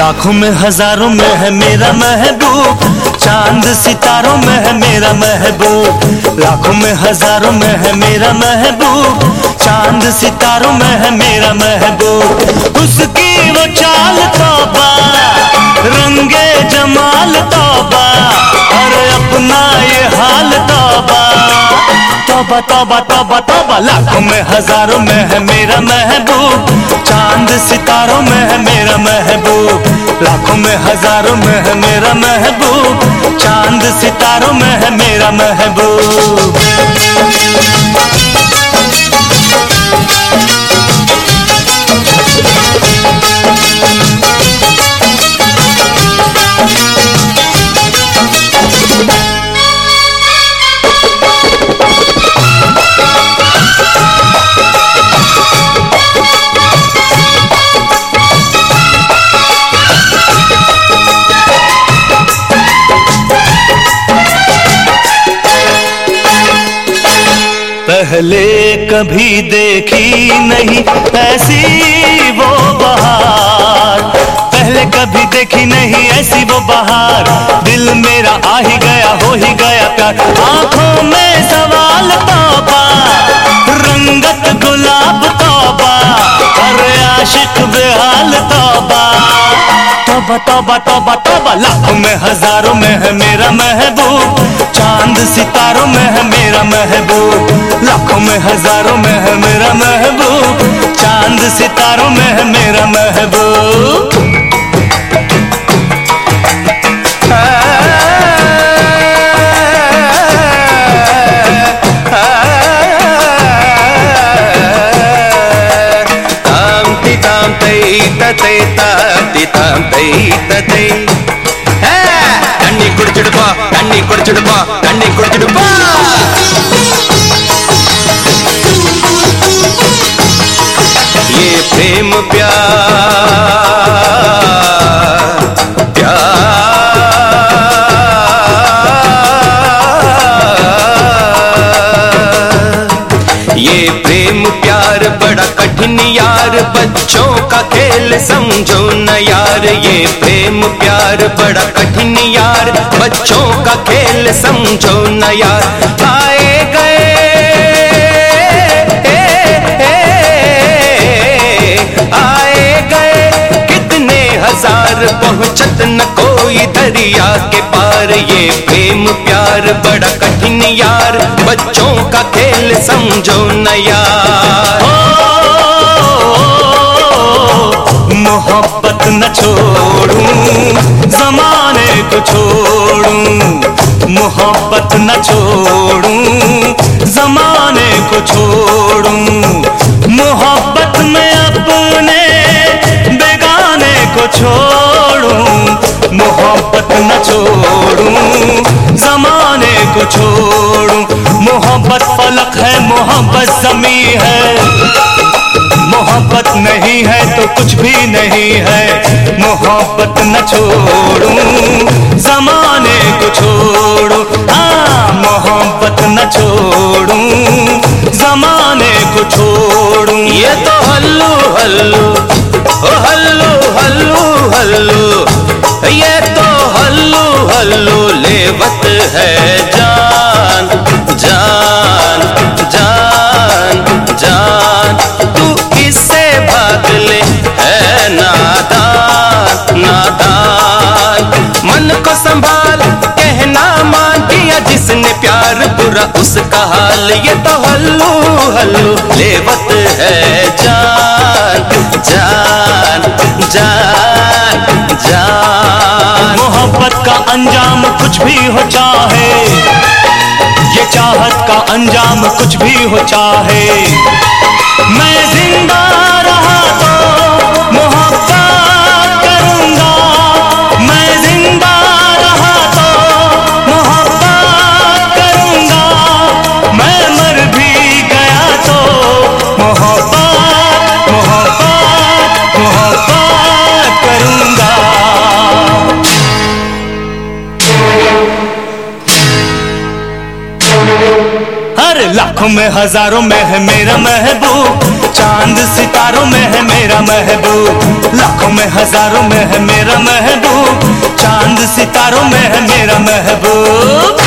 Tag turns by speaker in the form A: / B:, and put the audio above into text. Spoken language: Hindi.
A: लाखों में, हज़ारों में है मेरा महबूब। चाँद सितारों में है मेरा महबूब। लाखों में, हज़ारों में है मेरा महबूब। चाँद सितारों में है मेरा महबूब। उसकी बता बता तोबा लाखों में, हज़ारों में है मेरा महबूब। चाँद, सितारों में है मेरा महबूब। लाखों में, हज़ारों में है मेरा महबूब। चाँद, सितारों में है मेरा महबूब। पहले कभी देखी नहीं ऐसी वो बहार। पहले कभी देखी नहीं ऐसी वो बहार। दिल मेरा आ ही गया, हो ही गया प्यार। आँखों में सवाल तोबा, रंगत गुलाब तोबा अरे आशिक बेहाल तोबा। तोबा तोबा तोबा तोबा, लाखों में, हज़ारों में है मेरा महबूब। सितारों में है मेरा महबूब, लाखों में हज़ारों में है मेरा महबूब, चाँद सितारों में है मेरा महबूब।
B: ताम ताम प्रेम प्यार प्यार। ये प्रेम प्यार, बड़ा कठिन यार, बच्चों का खेल समझो न यार। ये प्रेम प्यार, बड़ा कठिन यार, बच्चों का खेल समझो न यार। आए गए हज़ार पहुंचत न कोई दरिया के पार। ये प्रेम प्यार, बड़ा कठिन यार। बच्चों का खेल समझो न यार।
A: मोहब्बत न छोड़ूं, जमाने को छोड़ूं। मोहब्बत न छोड़ूं, जमाने को छोड़ूं। मोहब्बत में अपने बेगाने को छोड़ूं। मोहब्बत न छोड़ूं, जमाने को छोड़ूं। मोहब्बत फलक है, मोहब्बत जमी है। मोहब्बत नहीं है तो कुछ भी नहीं है। मोहब्बत न छोड़ूं, जमाने को छोड़ूं। हाँ मोहब्बत न छोड़ूं, जमाने को छोड़ूं।
B: ये तो हल्लू हल्लू, ओ हल्लू हल्लू हल्लू, ये तो हल्लू लेवत है जान जान जान जान। तू इससे भाग ले, है नादान नादान। मन को संभाल, कहना मान दिया जिसने प्यार बुरा उसका हाल। ये तो हल्लू हल्लू लेवत है जान जान जान।
A: अंजाम कुछ भी हो चाहे। ये चाहत का अंजाम कुछ भी हो चाहे। मैं ज़िंदा लाखों में, हज़ारों में है मेरा महबूब। चाँद सितारों में है मेरा महबूब। लाखों में, हज़ारों में है मेरा महबूब। चाँद सितारों में है मेरा महबूब।